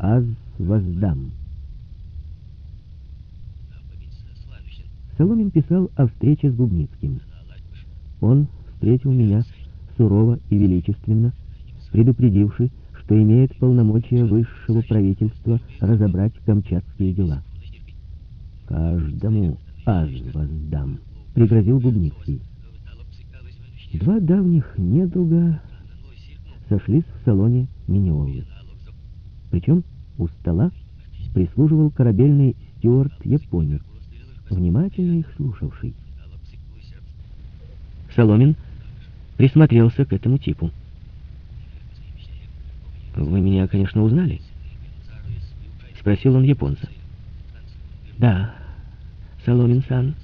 аз воздам. Соломин писал о встрече с Губницким. Он встретил меня сурово и величественно, предупредивший, что имеет полномочия высшего правительства разобрать камчатские дела. «Каждому аз воздам», — пригрозил Губницкий. Два давних недруга сошлись в салоне Миниолы. Причем у стола прислуживал корабельный стюарт-японец, внимательно их слушавший. Соломин присмотрелся к этому типу. «Вы меня, конечно, узнали?» — спросил он японца. «Да, Соломин-сан».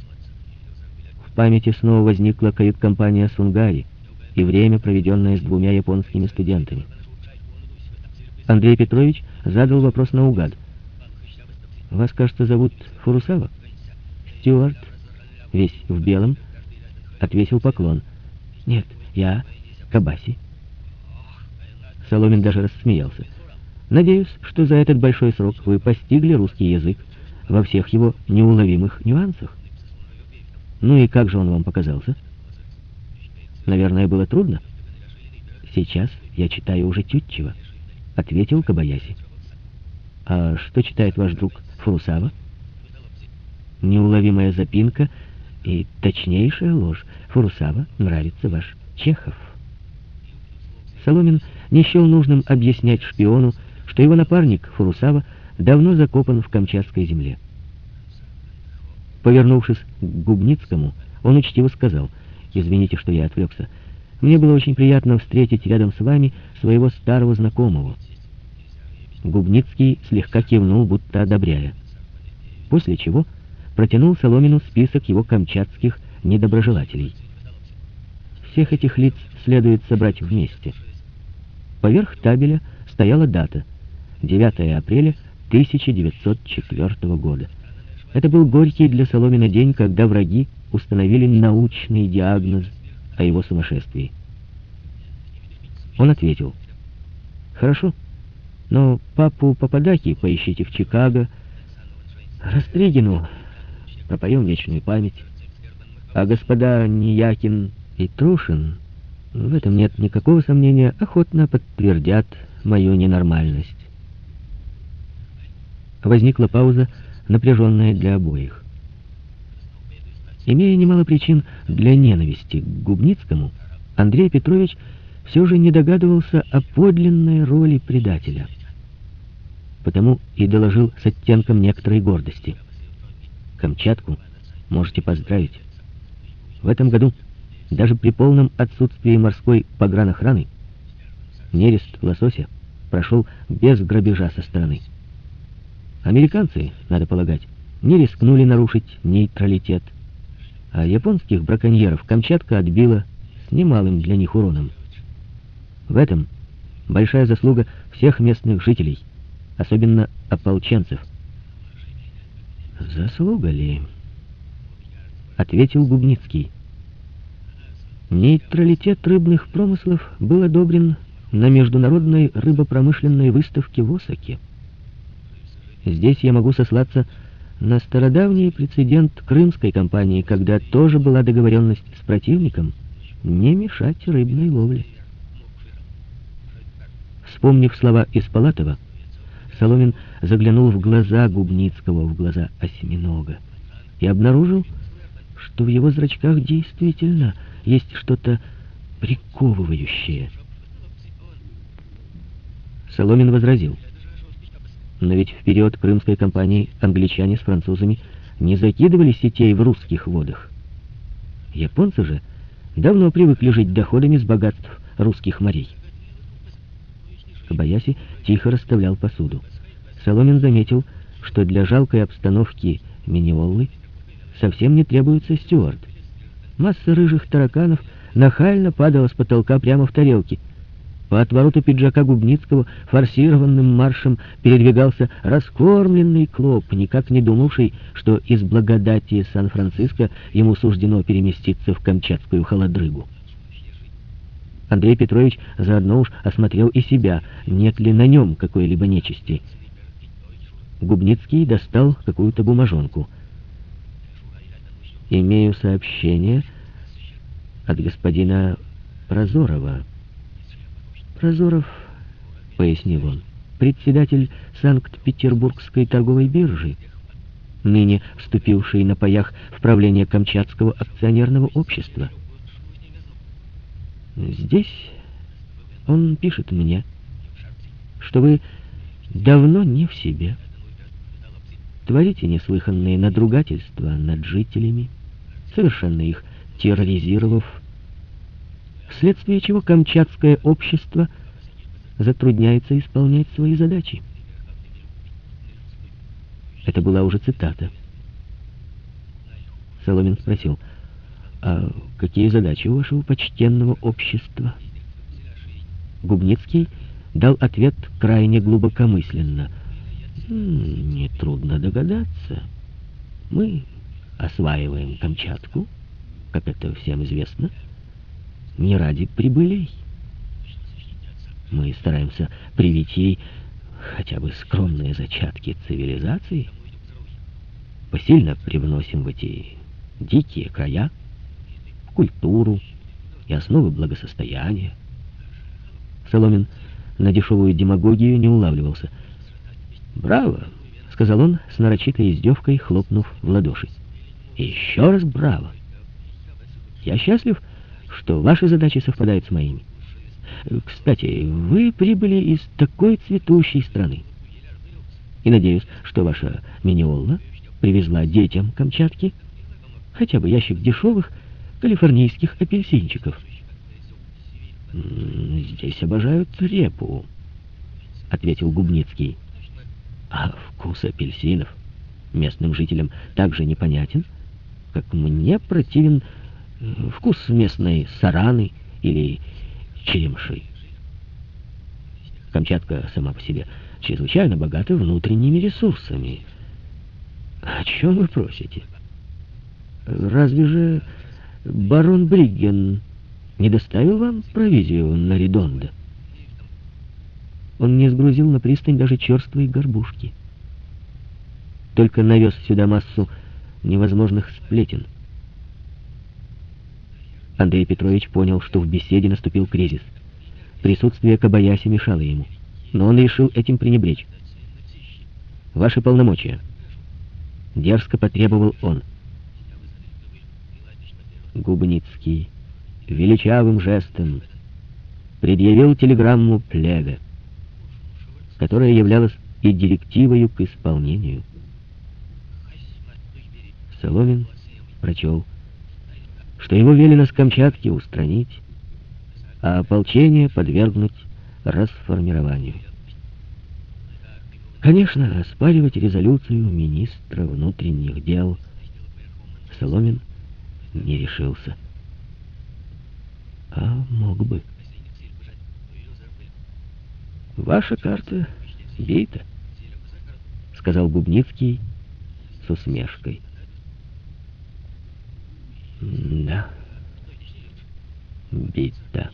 В памяти снова возникла кают-компания Сунгари и время, проведенное с двумя японскими студентами. Андрей Петрович задал вопрос наугад. «Вас, кажется, зовут Фурусава?» Стюарт, весь в белом, отвесил поклон. «Нет, я Кабаси». Соломин даже рассмеялся. «Надеюсь, что за этот большой срок вы постигли русский язык во всех его неуловимых нюансах. Ну и как же он вам показался?» «Наверное, было трудно?» «Сейчас я читаю уже Тютчева», — ответил Кабаяси. «А что читает ваш друг Фурусава?» неуловимая запинка и точнейшая ложь. Фурусава нравится ваш Чехов. Соломин не счел нужным объяснять шпиону, что его напарник Фурусава давно закопан в Камчатской земле. Повернувшись к Губницкому, он учтиво сказал, «Извините, что я отвлекся. Мне было очень приятно встретить рядом с вами своего старого знакомого». Губницкий слегка кивнул, будто одобряя. После чего протянул Соломину список его камчатских недоброжелателей. Всех этих лиц следует собрать вместе. Поверх табеля стояла дата — 9 апреля 1904 года. Это был горький для Соломина день, когда враги установили научный диагноз о его сумасшествии. Он ответил, «Хорошо, но папу Пападаки поищите в Чикаго, Растригину пропоем вечную память. А господа Ниякин и Трушин, в этом нет никакого сомнения, охотно подтвердят мою ненормальность. Возникла пауза, напряженная для обоих. Имея немало причин для ненависти к Губницкому, Андрей Петрович все же не догадывался о подлинной роли предателя. Потому и доложил с оттенком некоторой гордости — Камчатку можете поздравить. В этом году, даже при полном отсутствии морской погранохраны, нерест лосося прошел без грабежа со стороны. Американцы, надо полагать, не рискнули нарушить нейтралитет, а японских браконьеров Камчатка отбила с немалым для них уроном. В этом большая заслуга всех местных жителей, особенно ополченцев – «Заслуга ли?» — ответил Губницкий. Нейтралитет рыбных промыслов был одобрен на международной рыбопромышленной выставке в Осаке. Здесь я могу сослаться на стародавний прецедент крымской компании, когда тоже была договоренность с противником не мешать рыбной ловле. Вспомнив слова Испалатова, Соломин заглянул в глаза Губницкого, в глаза осьминога, и обнаружил, что в его зрачках действительно есть что-то приковывающее. Соломин возразил. Но ведь в период крымской кампании англичане с французами не закидывали сетей в русских водах. Японцы же давно привыкли жить доходами с богатств русских морей. Кабаяси тихо расставлял посуду. Соломин заметил, что для жалкой обстановки Миниоллы совсем не требуется стюард. Масса рыжих тараканов нахально падала с потолка прямо в тарелки. По отвороту пиджака Губницкого форсированным маршем передвигался раскормленный клоп, никак не думавший, что из благодати Сан-Франциско ему суждено переместиться в камчатскую холодрыгу. Андрей Петрович заодно уж осмотрел и себя, нет ли на нем какой-либо нечисти. Губницкий достал какую-то бумажонку. «Имею сообщение от господина Прозорова». «Прозоров», — пояснил он, — «председатель Санкт-Петербургской торговой биржи, ныне вступивший на паях в правление Камчатского акционерного общества. Здесь он пишет мне, что вы давно не в себе» творите неслыханные надругательства над жителями, совершенно их терроризировав, вследствие чего камчатское общество затрудняется исполнять свои задачи. Это была уже цитата. Соломин спросил, а какие задачи у вашего почтенного общества? Губницкий дал ответ крайне глубокомысленно — Нетрудно догадаться. Мы осваиваем Камчатку, как это всем известно, не ради прибылей. Мы стараемся привить ей хотя бы скромные зачатки цивилизации, посильно привносим в эти дикие края культуру и основы благосостояния. Соломин на дешевую демагогию не улавливался — «Браво!» — сказал он с нарочитой издевкой, хлопнув в ладоши. «Еще раз браво! Я счастлив, что ваши задачи совпадают с моими. Кстати, вы прибыли из такой цветущей страны. И надеюсь, что ваша Миниолла привезла детям Камчатки хотя бы ящик дешевых калифорнийских апельсинчиков. «Здесь обожают репу», — ответил Губницкий. А вкус апельсинов местным жителям также непонятен, как мне противен вкус местной сараны или черемши. Камчатка сама по себе чрезвычайно богата внутренними ресурсами. О чем вы просите? Разве же барон Бригген не доставил вам провизию на Редонда? Он не сгрузил на пристань даже черствые горбушки. Только навез сюда массу невозможных сплетен. Андрей Петрович понял, что в беседе наступил кризис. Присутствие Кабаяси мешало ему, но он решил этим пренебречь. «Ваши полномочия», — дерзко потребовал он. Губницкий величавым жестом предъявил телеграмму Плега которая являлась и директивою к исполнению. Соломин прочел, что его велено с Камчатки устранить, а ополчение подвергнуть расформированию. Конечно, оспаривать резолюцию министра внутренних дел Соломин не решился. А мог бы. «Ваша карта бита», — сказал Губницкий с усмешкой. «Да, бита».